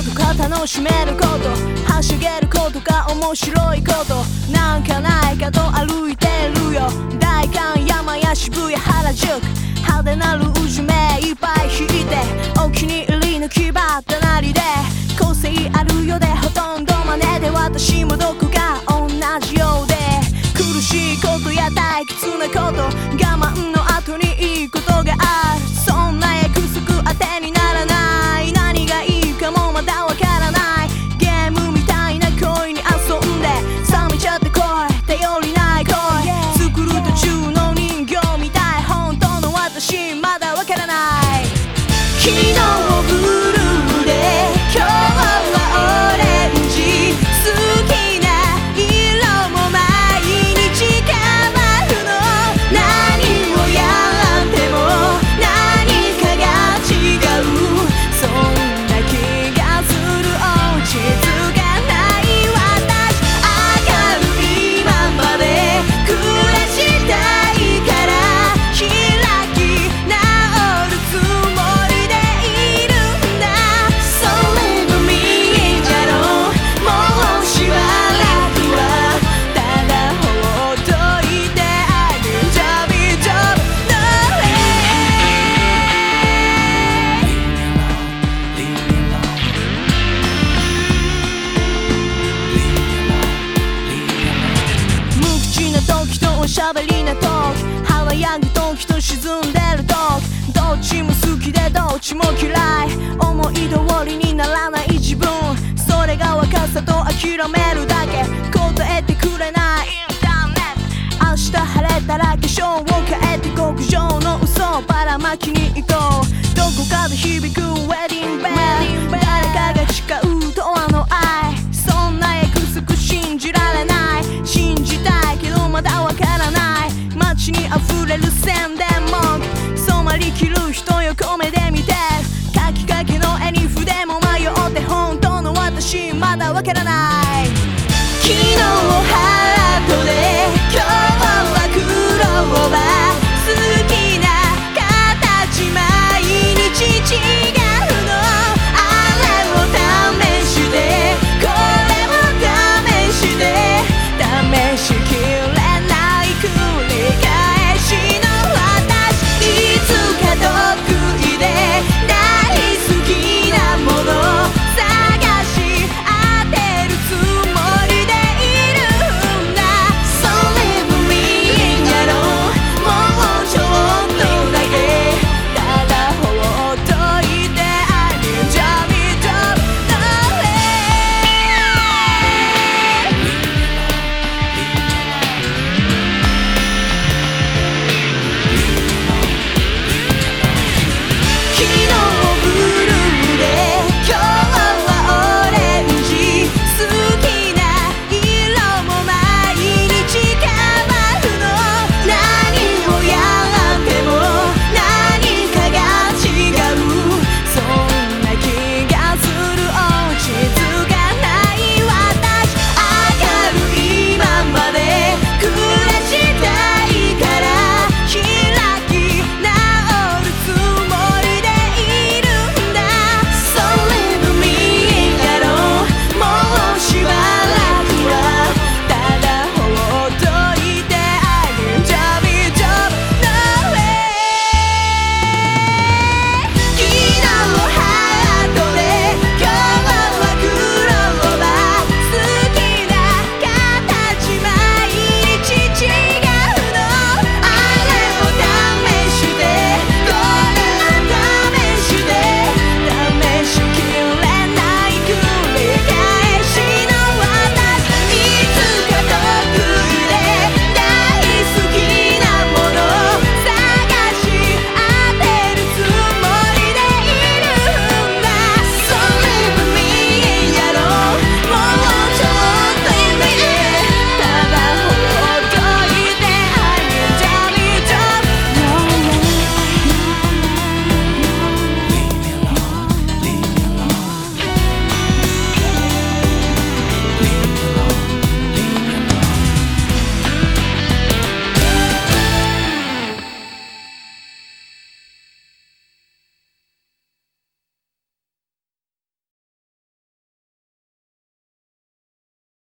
とか楽しめること。はしげることが面白いこと。なんかないかと歩いてるよ。昨日しゃべりな時華やぐ時と沈んでる時どっちも好きでどっちも嫌い。思い通りにならない自分。それが若さと諦めるだけ。答えてくれない。インターネット。明日晴れたら化粧を変えて極上の嘘をばらまきに行こう。どこかで響くウェディングベル溢れる宣伝文染まりきる人横目で見て。書きかけの絵に筆も迷って本当の私まだわからない。昨日